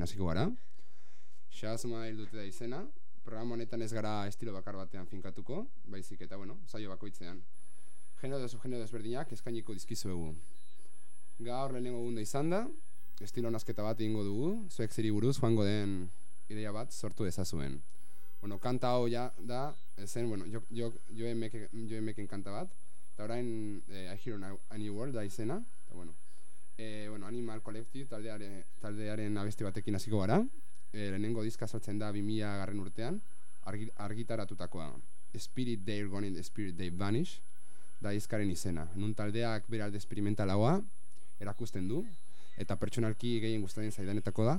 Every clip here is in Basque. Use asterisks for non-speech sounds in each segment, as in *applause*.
batekin hasiko gara. Xasma dute da izena. Programa honetan ez gara estilo bakar batean finkatuko, baizik eta, bueno, saio bakoitzean. Genero da subgenero desberdinak eskainiko dizkizuegu. Gaur lehenengo gunda izan da, estilo nazketa bat egingo dugu, zuek ziri buruz joango den ideia bat sortu dezazuen. Bueno, kanta hau ja da, zen, bueno, jo, jo, jo, emeke, jo emeken kanta bat, eta orain eh, I Hear a New World da izena, eta bueno, eh, bueno Animal Collective taldeare, taldearen abesti batekin hasiko gara, eh, lehenengo diska sortzen da 2000 garren urtean, argi, argitaratutakoa, Spirit They Gone in the Spirit They Vanish, da diskaren izena. Nun taldeak bere alde experimentalagoa erakusten du, eta pertsonalki gehien gustatzen zaidanetako da,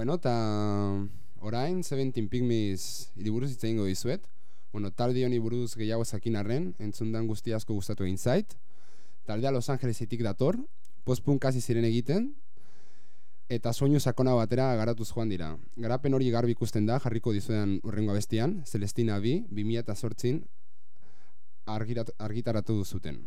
Bueno, eta orain, 17 Pygmies iriburuz hitz egingo dizuet. Bueno, talde honi buruz gehiago zakin arren, entzundan guzti asko gustatu egin zait. Taldea Los Angelesetik dator, postpunk hasi ziren egiten, eta soinu sakona batera garatuz joan dira. Garapen hori garbi ikusten da, jarriko dizuetan urrengo bestian, Celestina bi, 2008 argirat, argitaratu duzuten.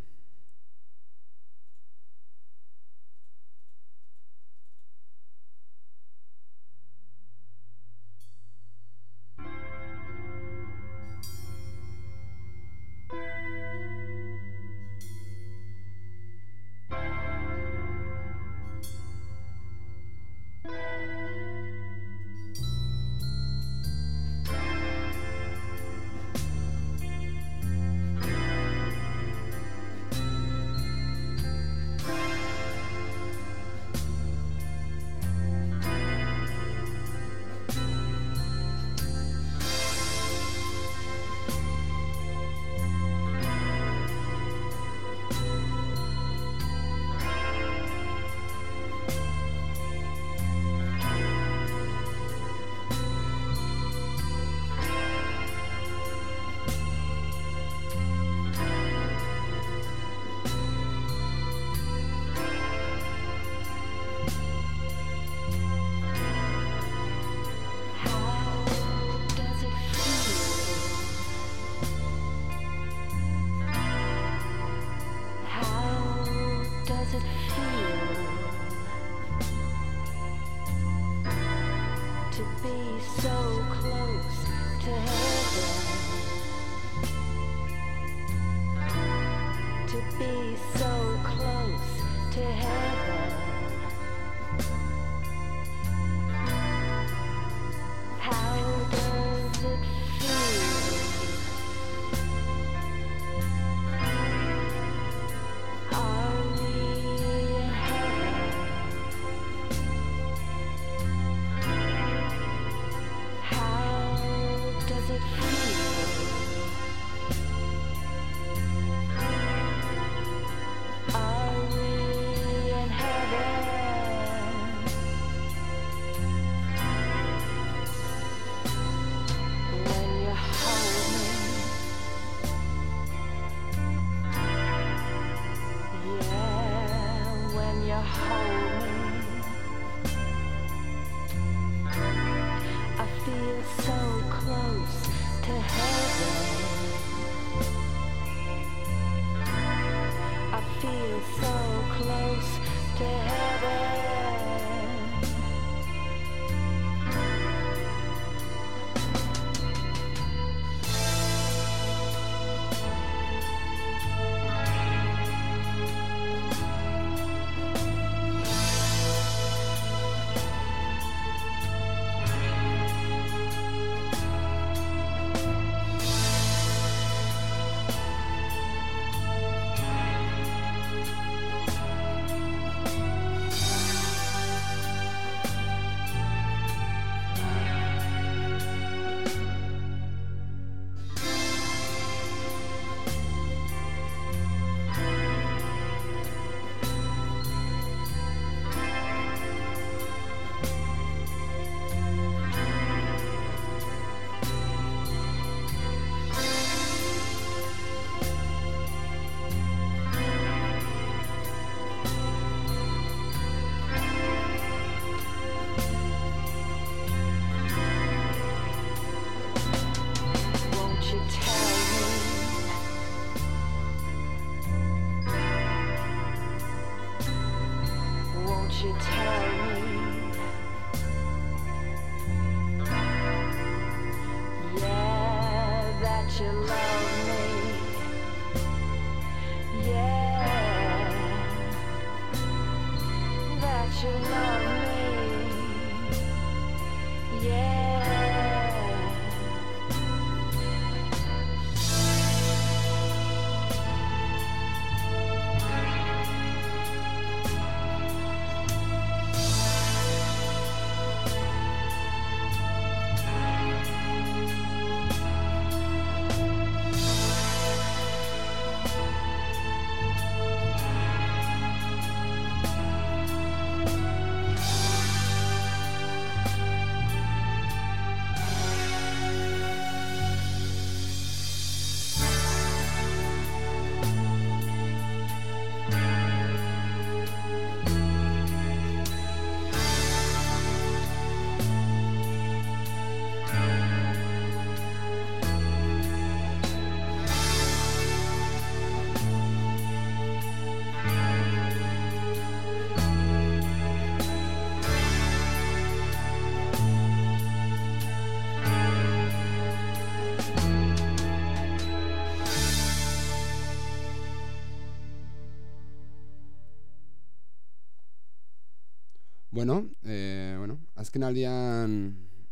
Bueno, e, bueno, azken aldian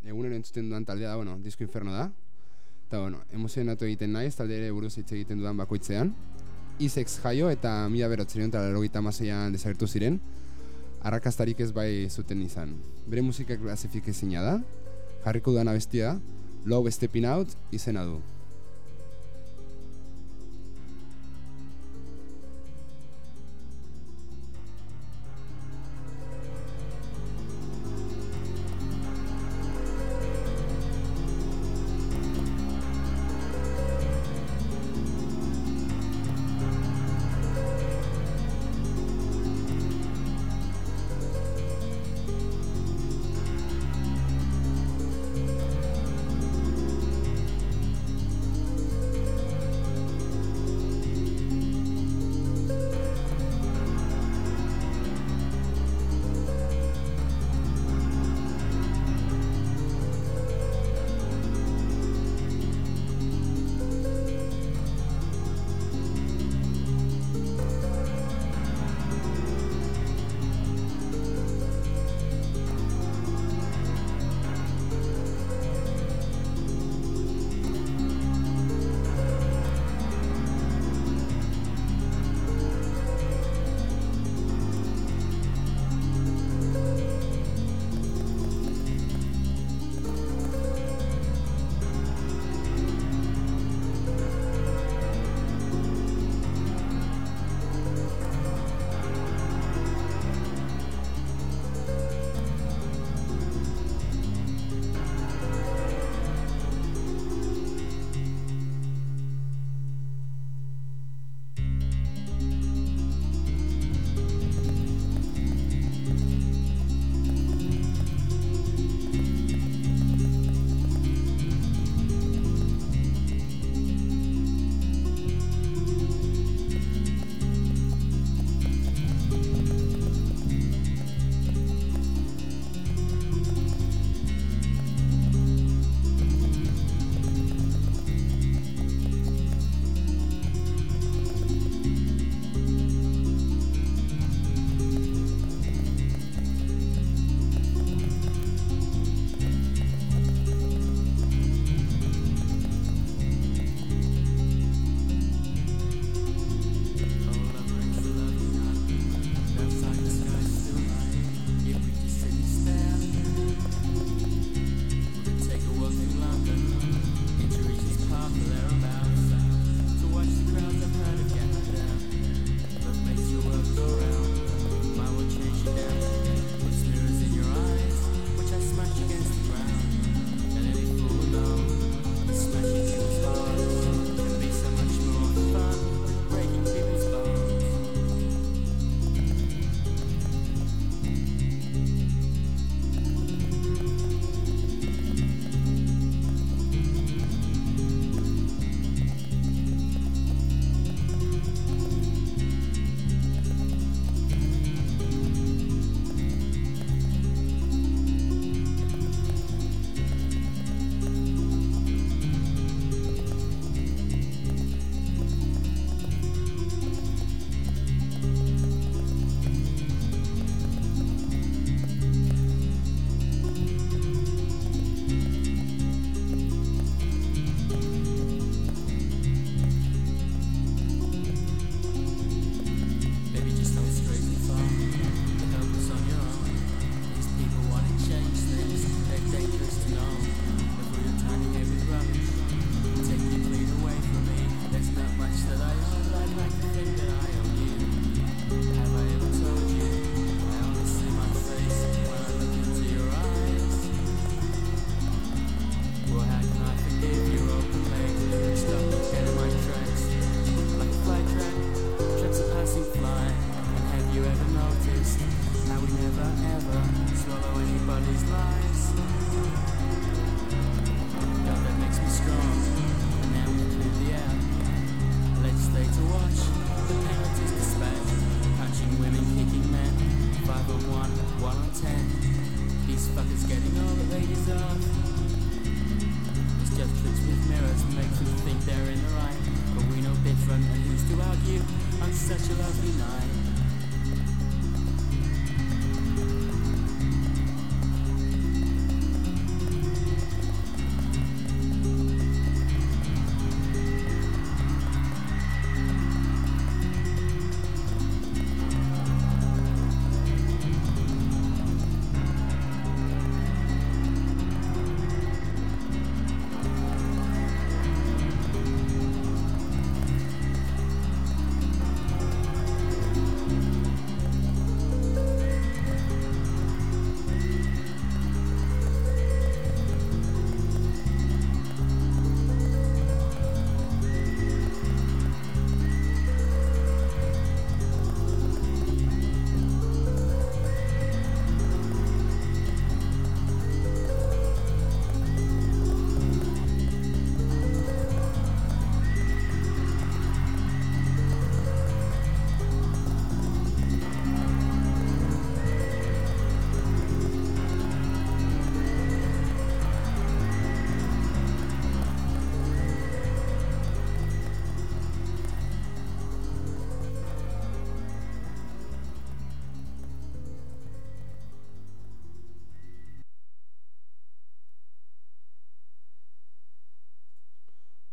egunero entzuten dudan taldea da, bueno, Disco Inferno da. Eta, bueno, emozionatu egiten naiz, talde ere buruz hitz egiten dudan bakoitzean. Isex jaio eta mila berotzerion eta lerogita maseian desagertu ziren, arrakastarik ez bai zuten izan. Bere musika klasifik ezina da, jarriko dudan abestia, Love Stepping Out izena du.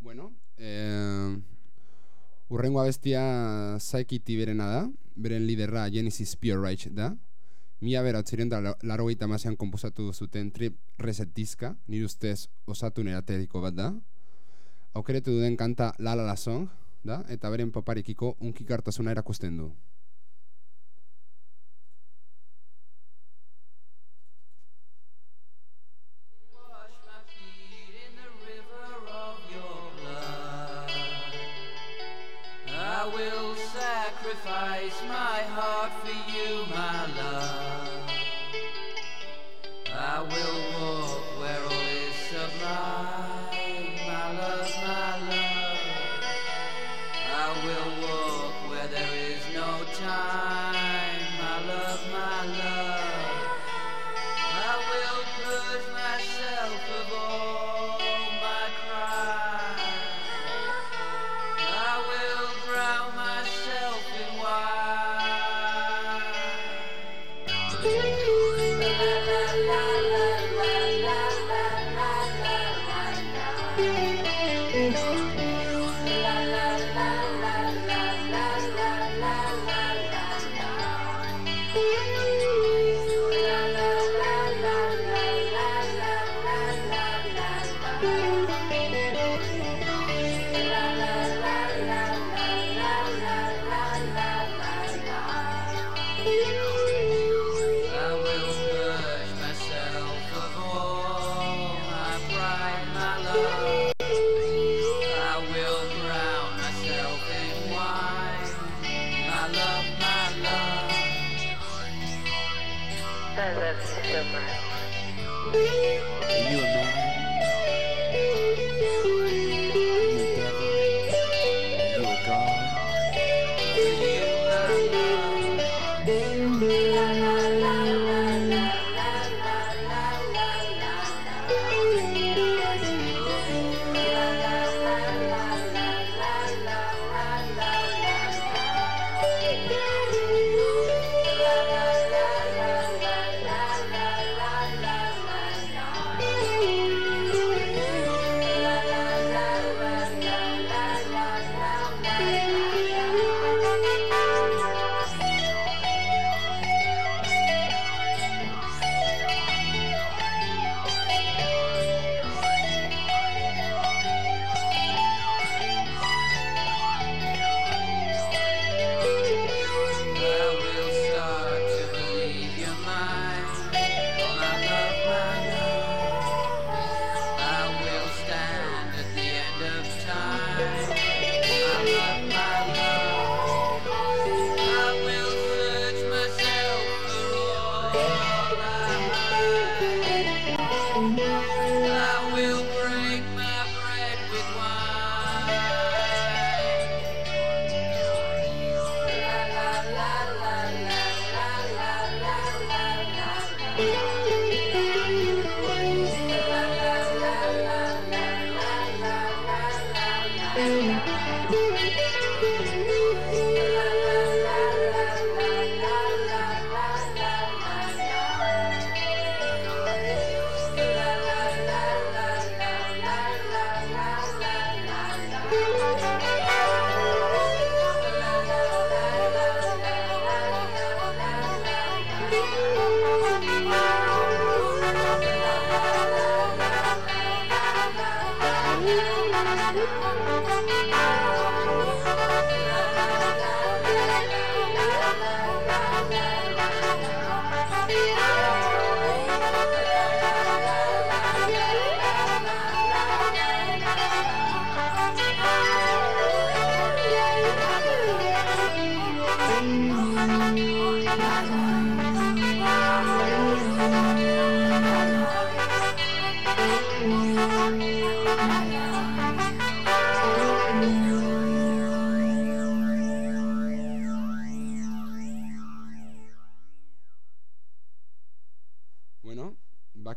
Bueno, eh, urrengo abestia Psyche Tiberena da, beren liderra Genesis Pure Rage da. Mila beratzeren da laro gaita komposatu zuten trip reset diska, nire ustez osatu nerateriko bat da. Aukeretu duden kanta La La La Song, da, eta beren paparikiko unkikartasuna erakusten du. Sacrifice my heart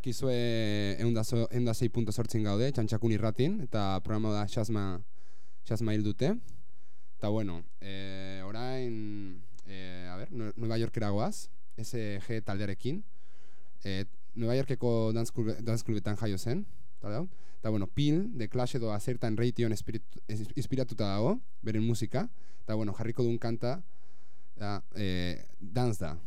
Bakizue eunda zei punto sortzin gaude, txantxakun irratin, eta programa da xasma, xasma hil dute. Eta bueno, e, orain, e, a ber, Nu- Nueva Yorkera goaz, SG taldearekin. E, Nueva Yorkeko dance, club, dance clubetan jaio zen, tal hau. Eta, bueno, Pil, The Clash edo Azertan Ration inspiratuta dago, beren musika. Eta, bueno, jarriko duen kanta, da, eh, Dance da.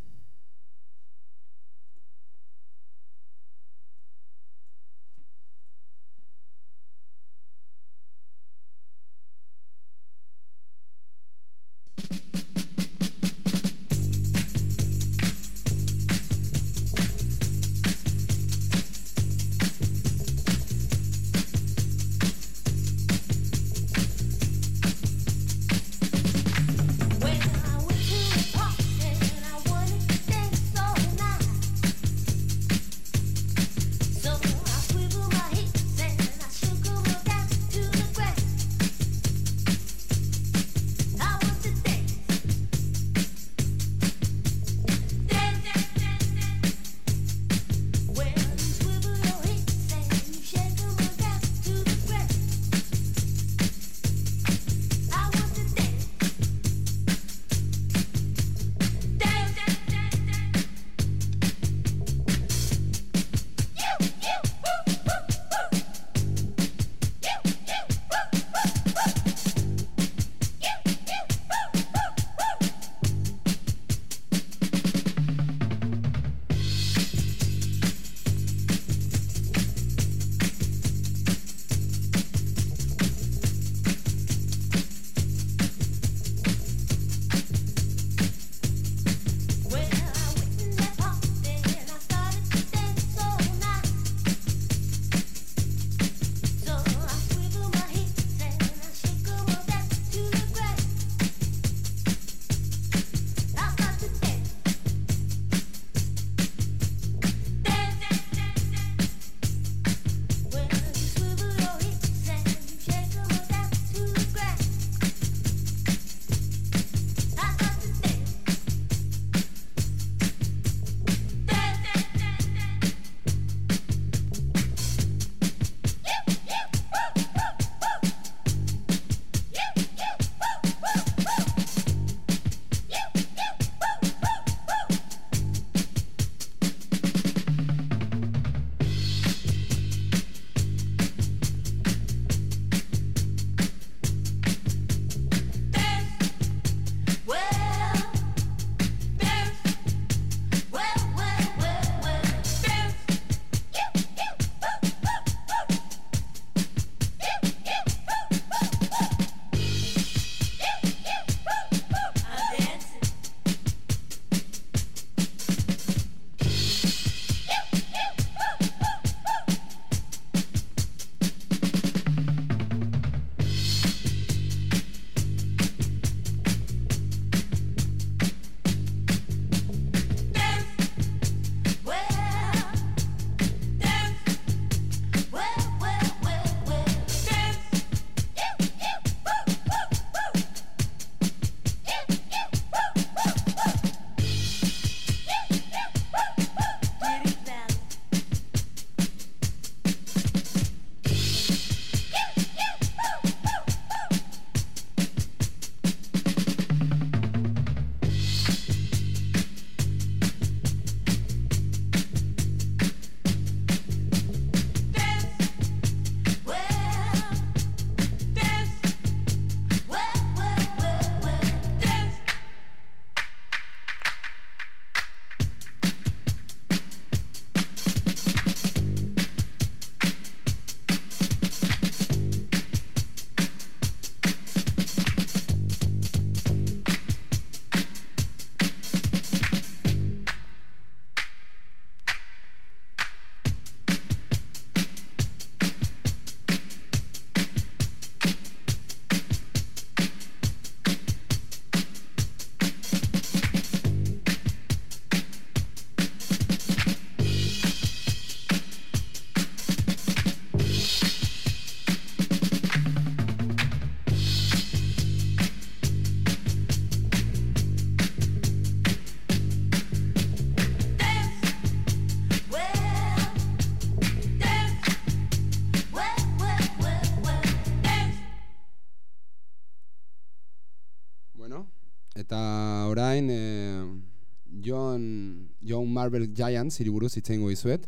Marvel Giants hiri buruz hitz egingo dizuet.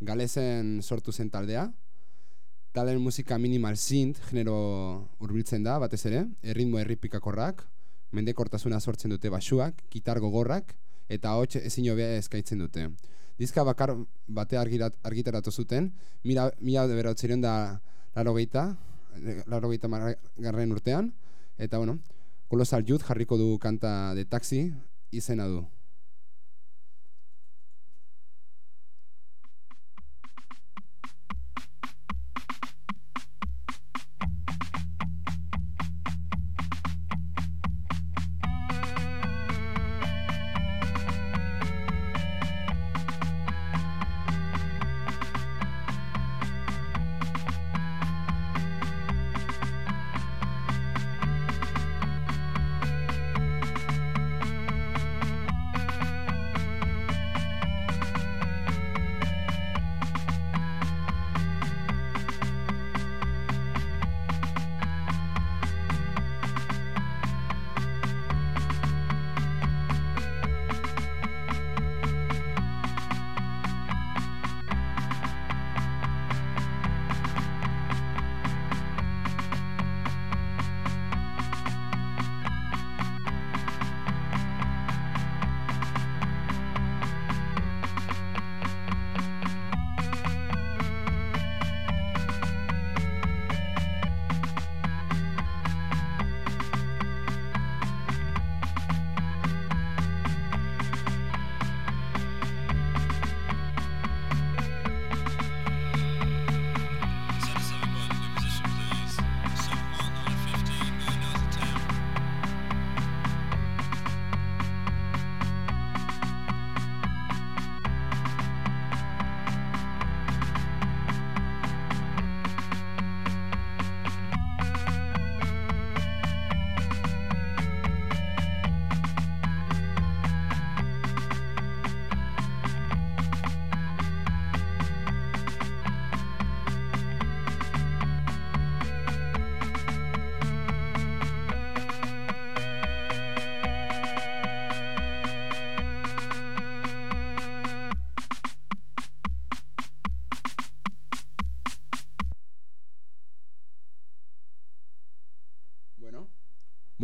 Galesen sortu zen taldea. Talen musika minimal synth genero hurbiltzen da, batez ere, erritmo erripikakorrak, mendekortasuna sortzen dute basuak, gitar gogorrak, eta hots ezin hobea eskaintzen dute. Diska bakar bate argirat, argitaratu zuten, mila, mila bederatzireun da laro geita, garren urtean, eta bueno, Colossal Youth jarriko du kanta de taxi izena du.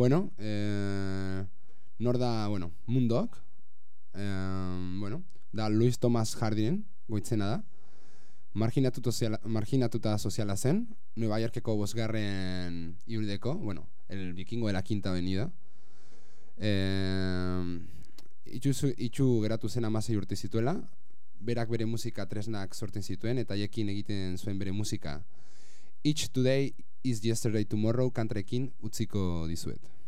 Bueno, eh, nor da, bueno, Mundok, eh, bueno, da Luis Thomas Hardinen, goitzena da, marginatuta soziala, marginatuta soziala zen, Nueva Yorkeko bosgarren iurdeko, bueno, el vikingo de la quinta avenida, eh, itxu, itxu geratu zen amasei urte zituela, berak bere musika tresnak sortzen zituen, eta haiekin egiten zuen bere musika. Each today is yesterday tomorrow kantrekin utziko dizuet.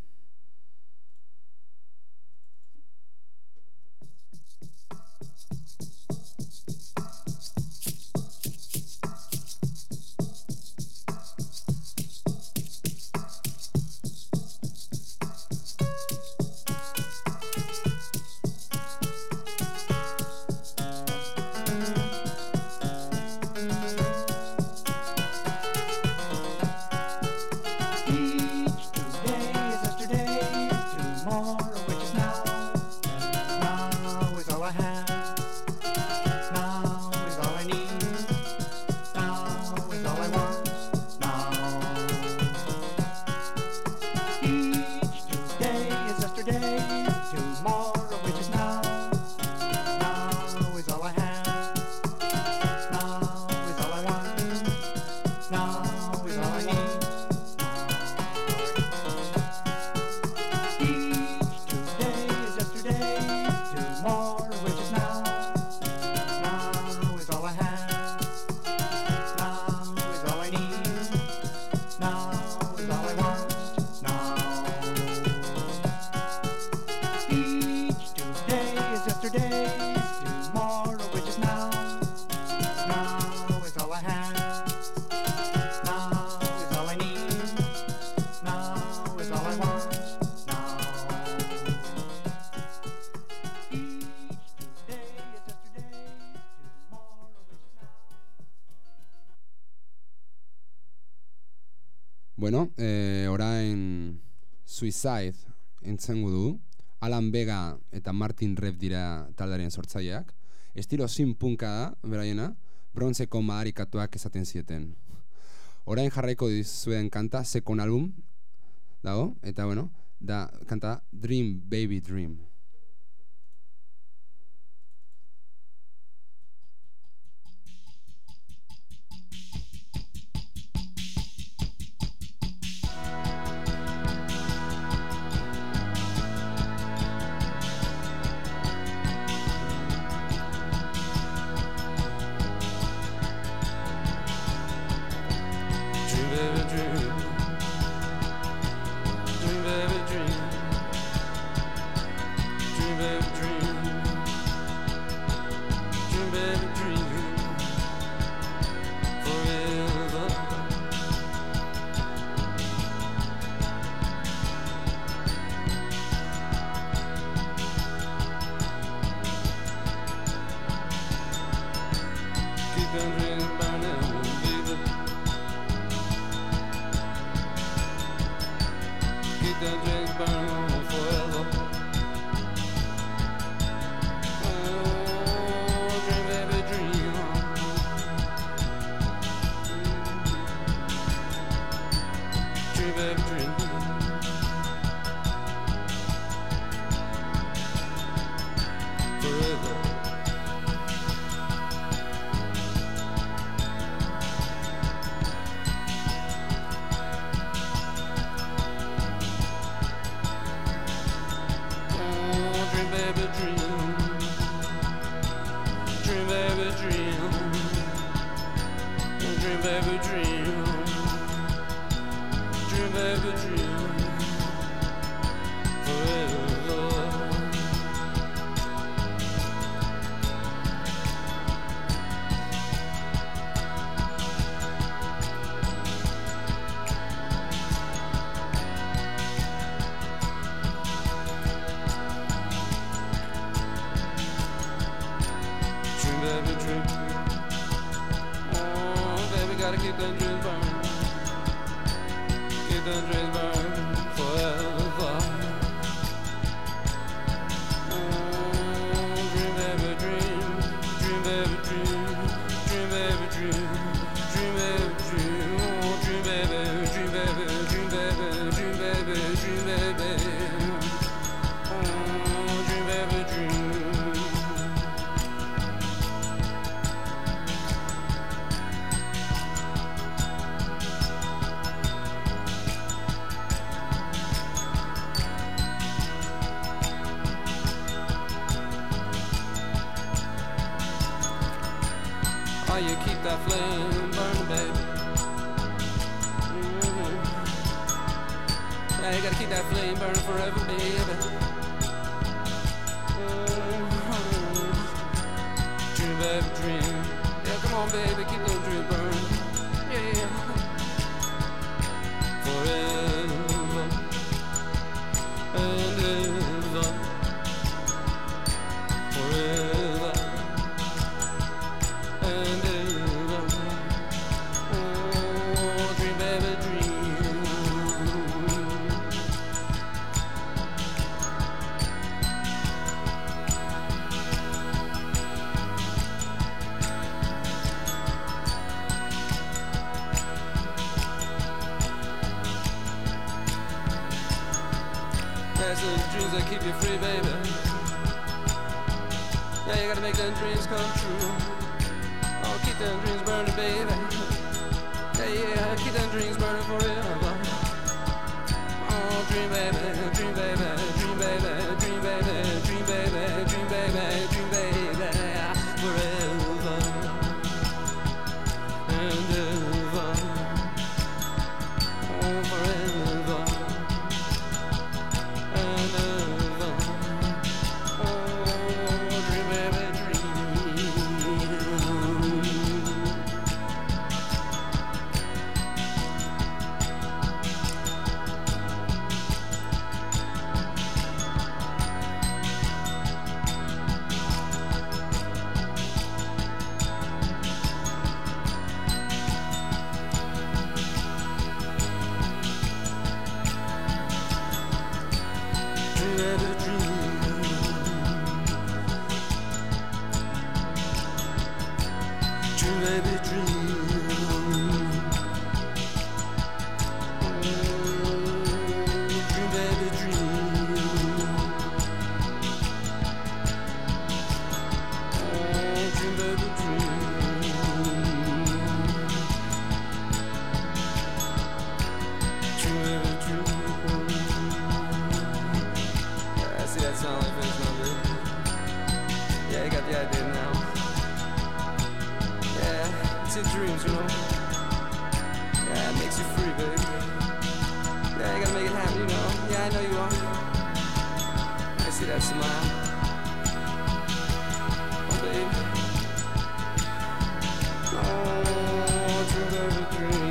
Suicide entzengu du. Alan Vega eta Martin Rev dira taldaren sortzaileak. Estilo sinpunka da, beraiena, bronzeko maharikatuak esaten zieten. Orain jarraiko dizuen kanta, Second Album, dago, eta bueno, da kanta Dream Baby. Dream, burn baby, keep those you know. Yeah, I know you are. I see that smile. Oh, baby. Oh, every dream. Dream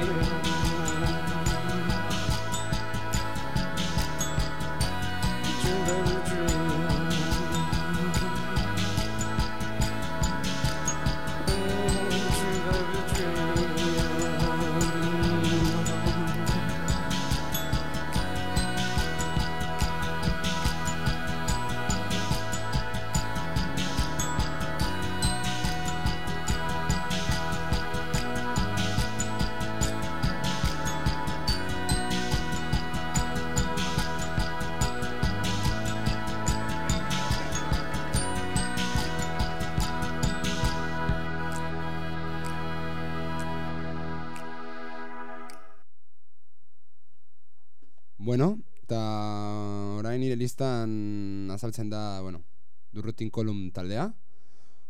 azaltzen da, bueno, Durrutin Kolum taldea.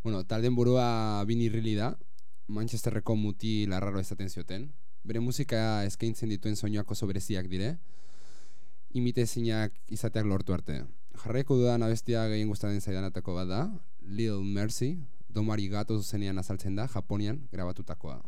Bueno, talden burua Bini Rilly da, Manchesterreko muti larraro esaten zioten. Bere musika eskaintzen dituen soinuak oso bereziak dire, imitezinak izateak lortu arte. Jarraiko dudan abestia gehien gustatzen zaidanatako bat da, Lil Mercy, domari gato zuzenean azaltzen da, Japonian grabatutakoa.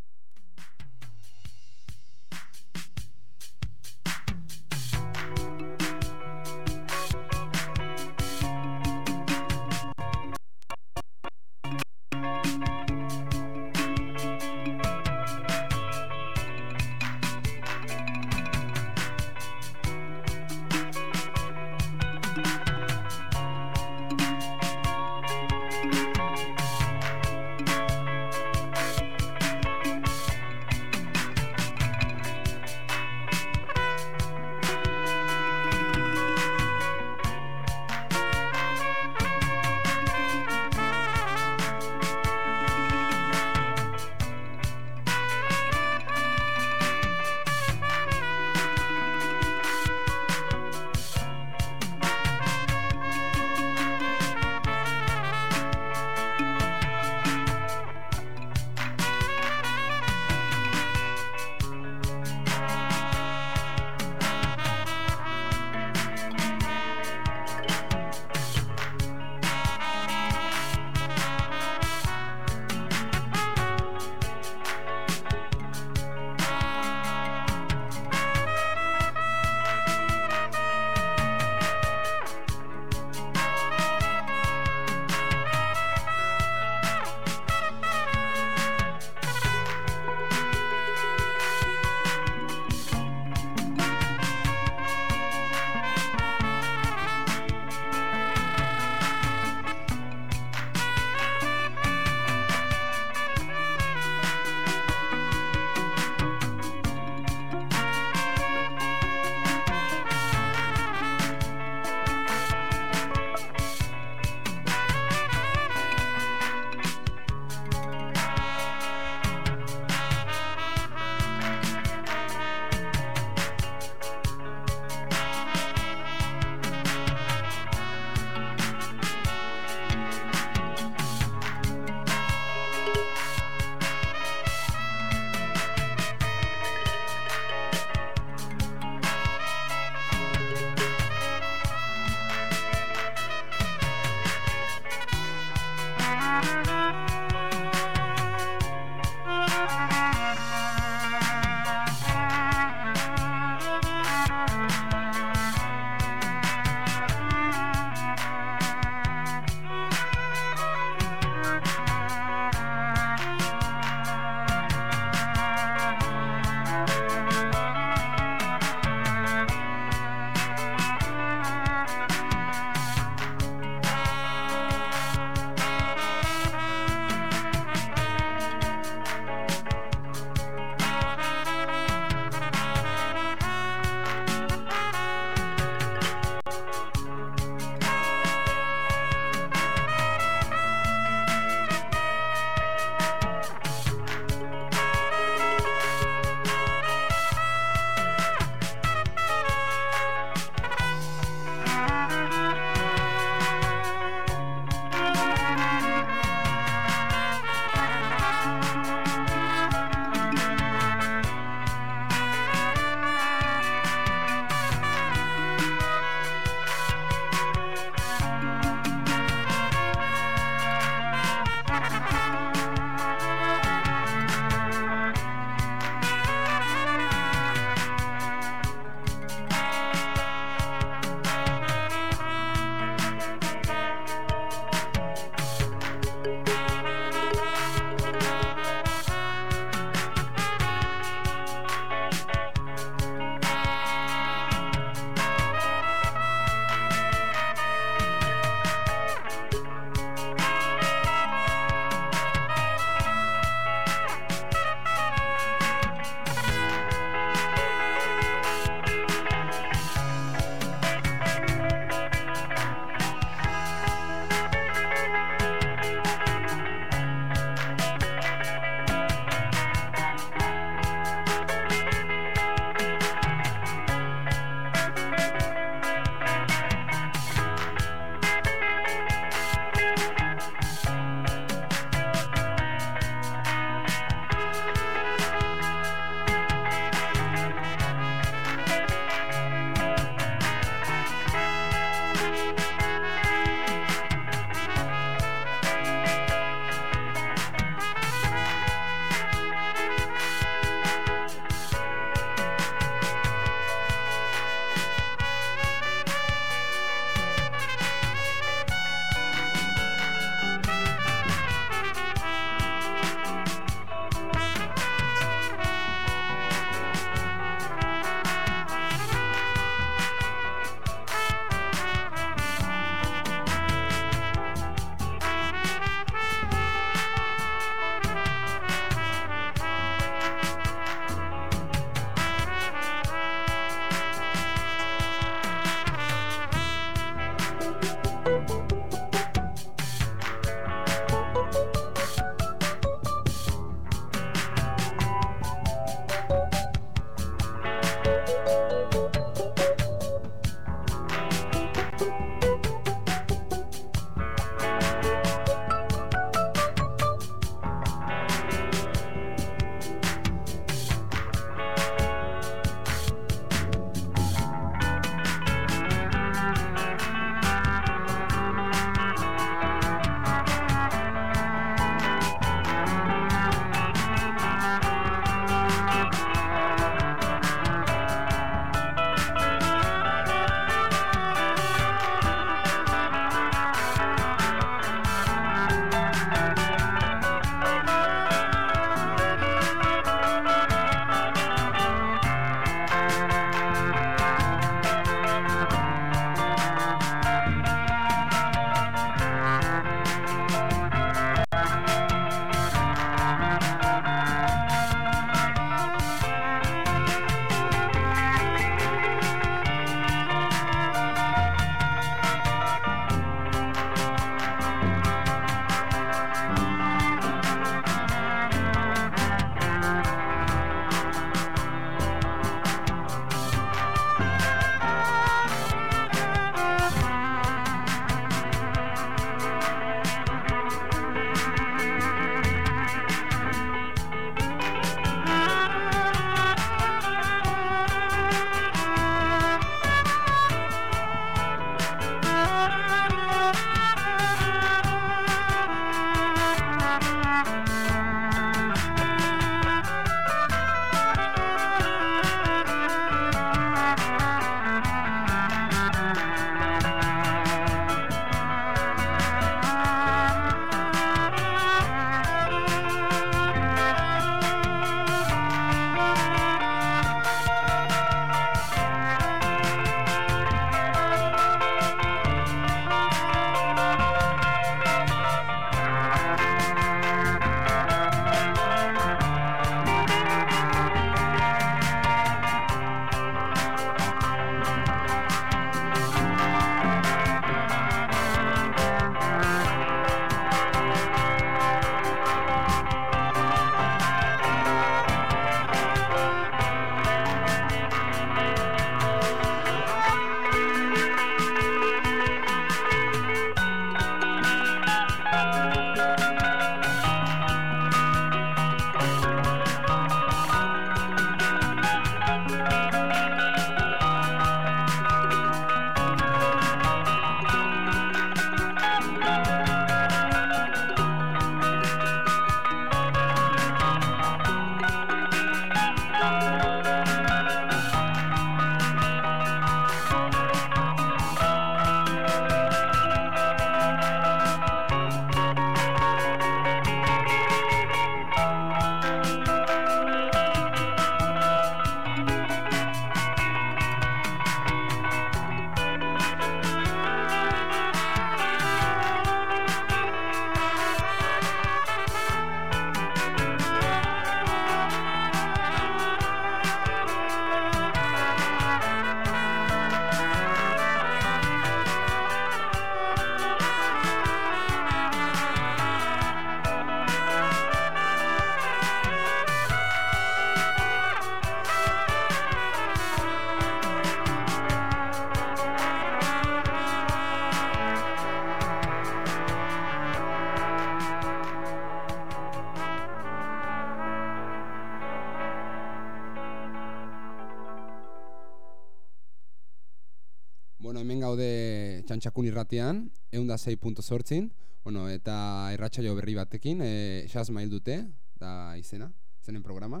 Txantxakun irratean, eunda 6.zortzin, bueno, eta irratsaio berri batekin, e, xasma hil dute, da izena, izenen programa.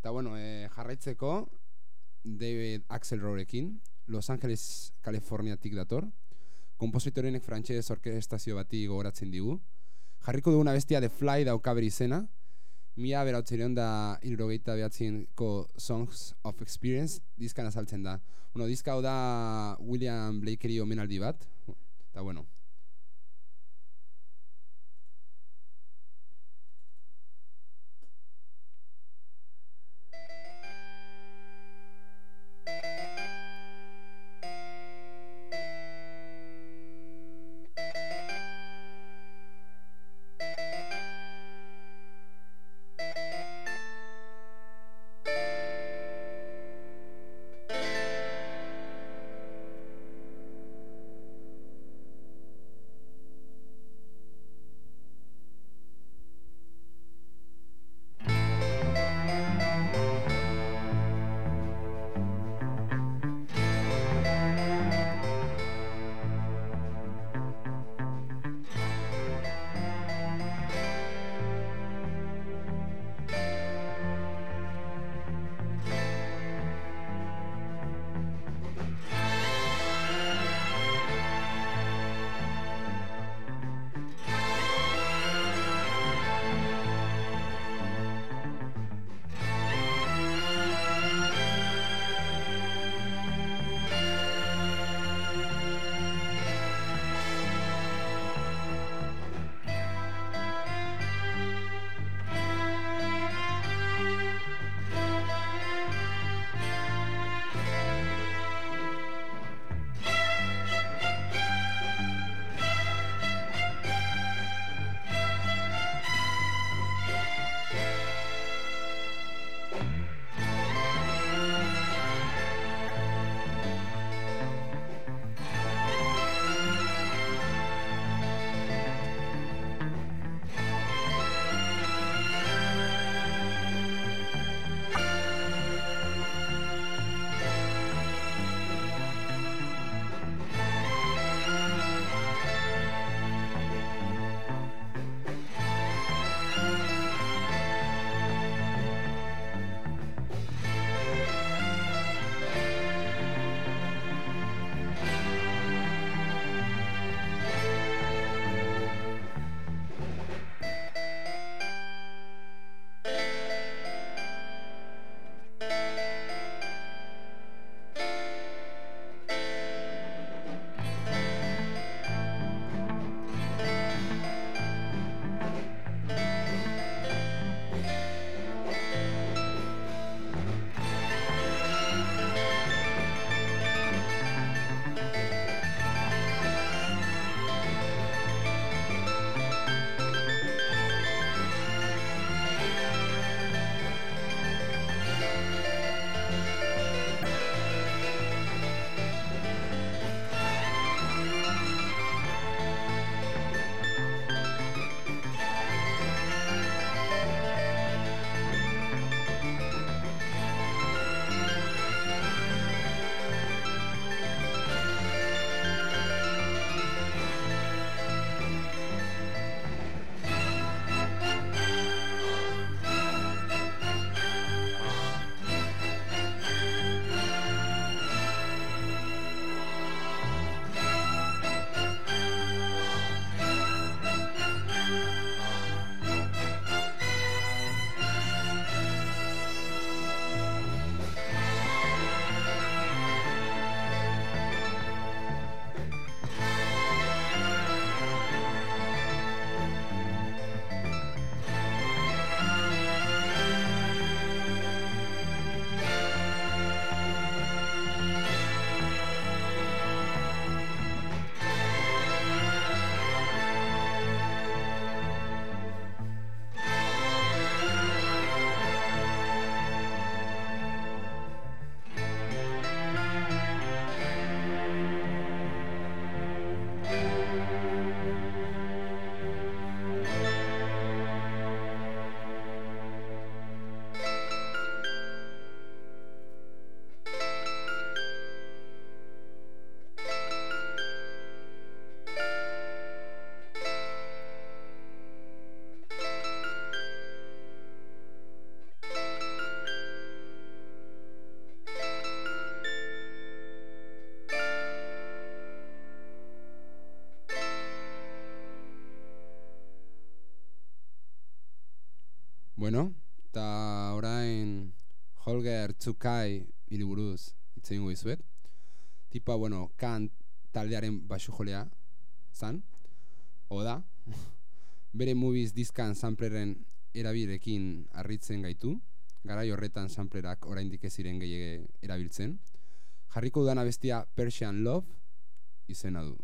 Eta bueno, e, jarraitzeko David Axelrodekin, Los Angeles, Kaliforniatik dator. Kompositorenek frantxez orkestazio bati gogoratzen digu. Jarriko duguna bestia The Fly dauka bere izena. Mila berautzereon da irrogeita behatzinko Songs of Experience diskan azaltzen da. Bueno, diska hau da William Blakeri omenaldi bat. Eta bueno, Bueno, eta orain Holger Tsukai hiriburuz hitz egingo dizuet. Tipa, bueno, kan taldearen basu jolea zan, oda, *laughs* bere movies diskan sampleren erabilekin harritzen gaitu, garai horretan samplerak oraindik ez ziren gehiago erabiltzen. Jarriko dudana bestia Persian Love izena du.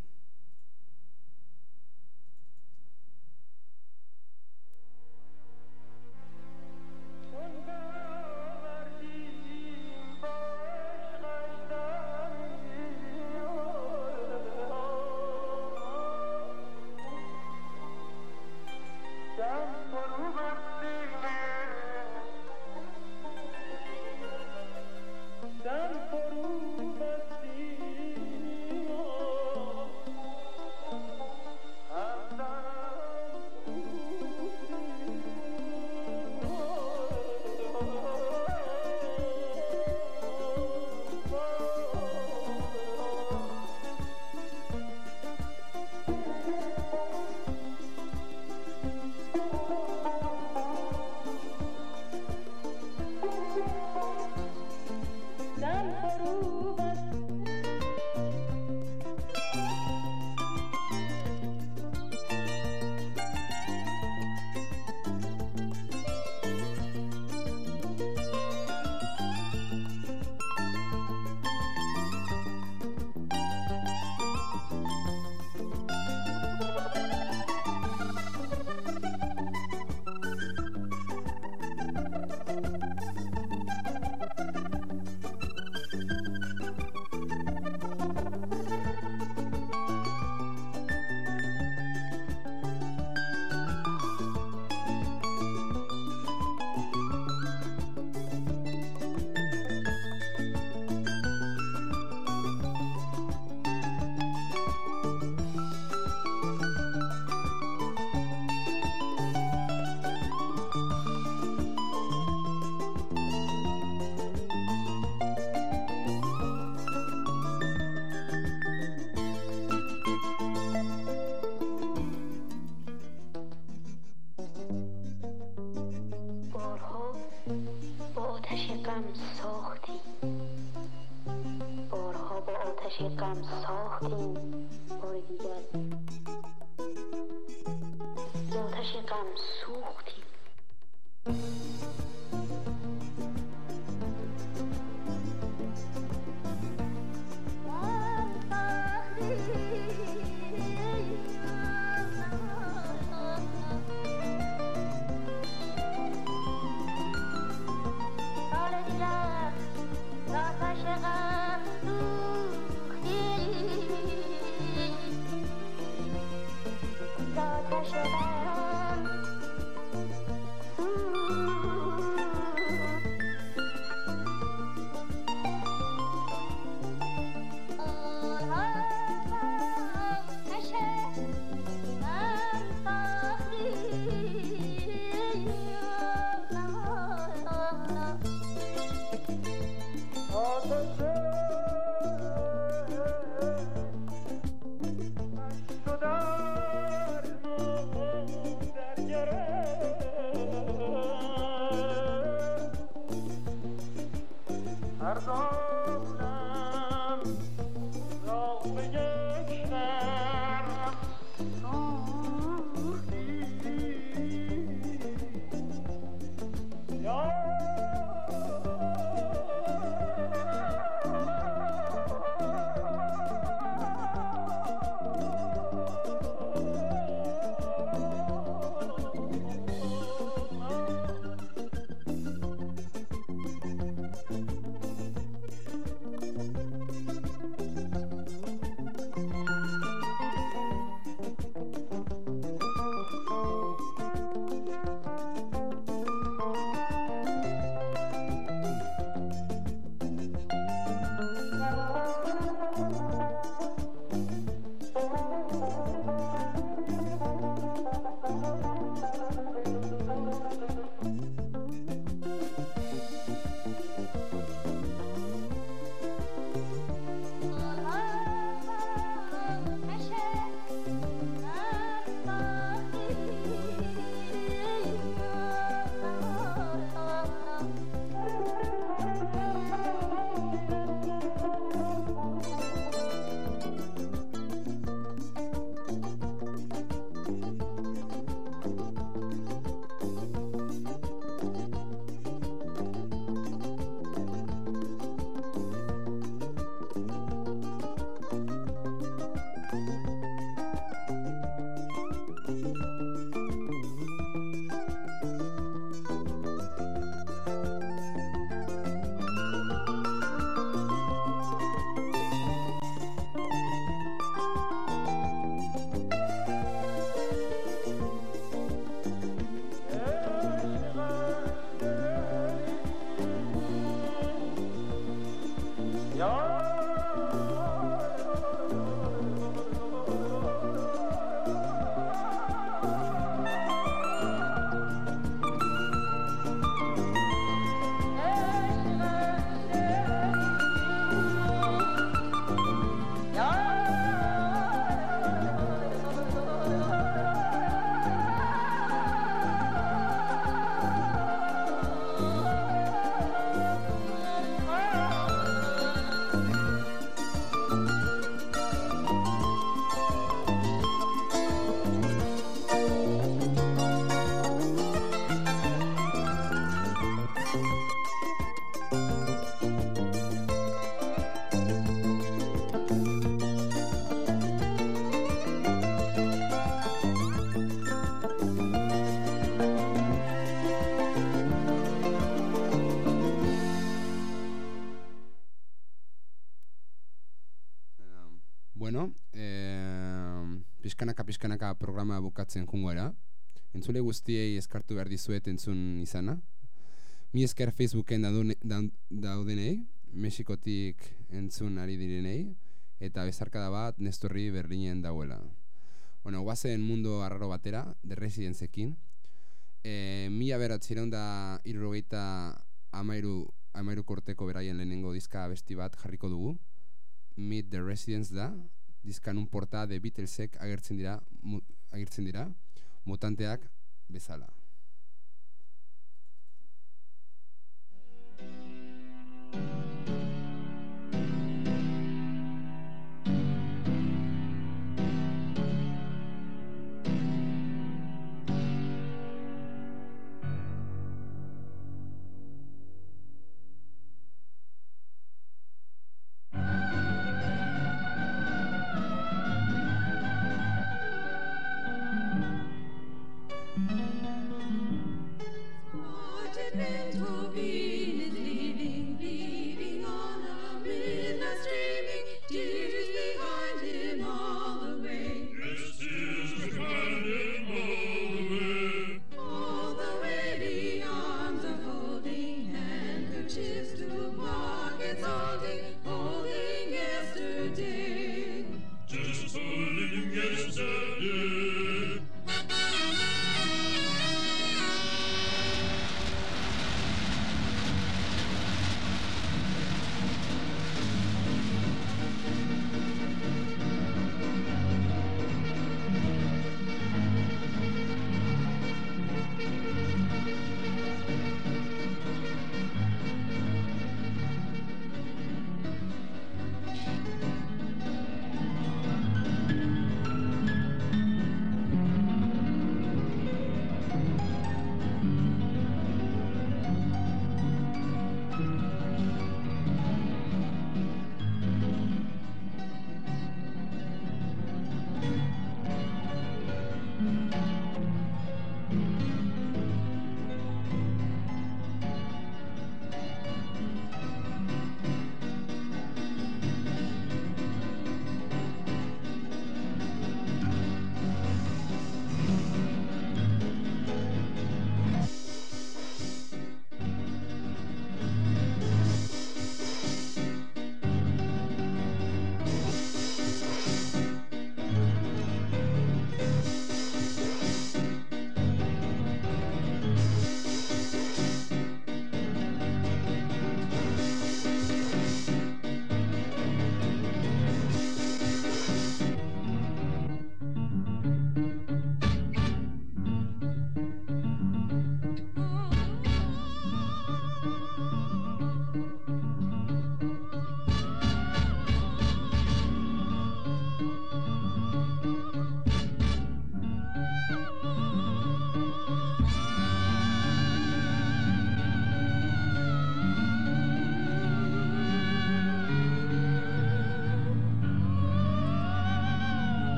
Programa bukatzen jungo era. Entzule guztiei eskartu behar dizuet entzun izana. Mi esker Facebooken daudenei, Mexikotik entzun ari direnei, eta bezarkada bat Nestorri Berlinen dauela. Bueno, guazen mundo arraro batera, The Residenceekin. E, mila beratzireun da irrogeita amairu, amairu korteko beraien lehenengo diska besti bat jarriko dugu. Meet the Residents da, diskan un porta de Beatlesek agertzen dira, mu, agertzen dira, mutanteak bezala.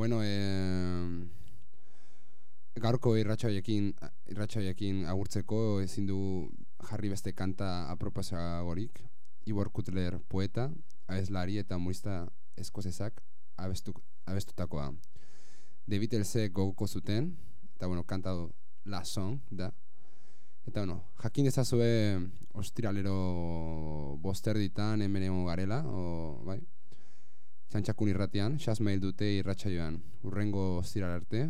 Bueno, eh, gaurko irratxoiekin, irratxoiekin agurtzeko ezin du jarri beste kanta aproposagorik. Ibor Kutler poeta, abeslari eta humorista eskozezak abestu, abestutakoa. The Beatlesek gogoko zuten, eta bueno, kanta La Song da. Eta bueno, jakin dezazue ostiralero bosterditan hemen garela, o, bai? Txantxakun irratian, xasmail dute irratsaioan. Urrengo ostiral arte,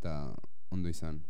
eta ondo izan.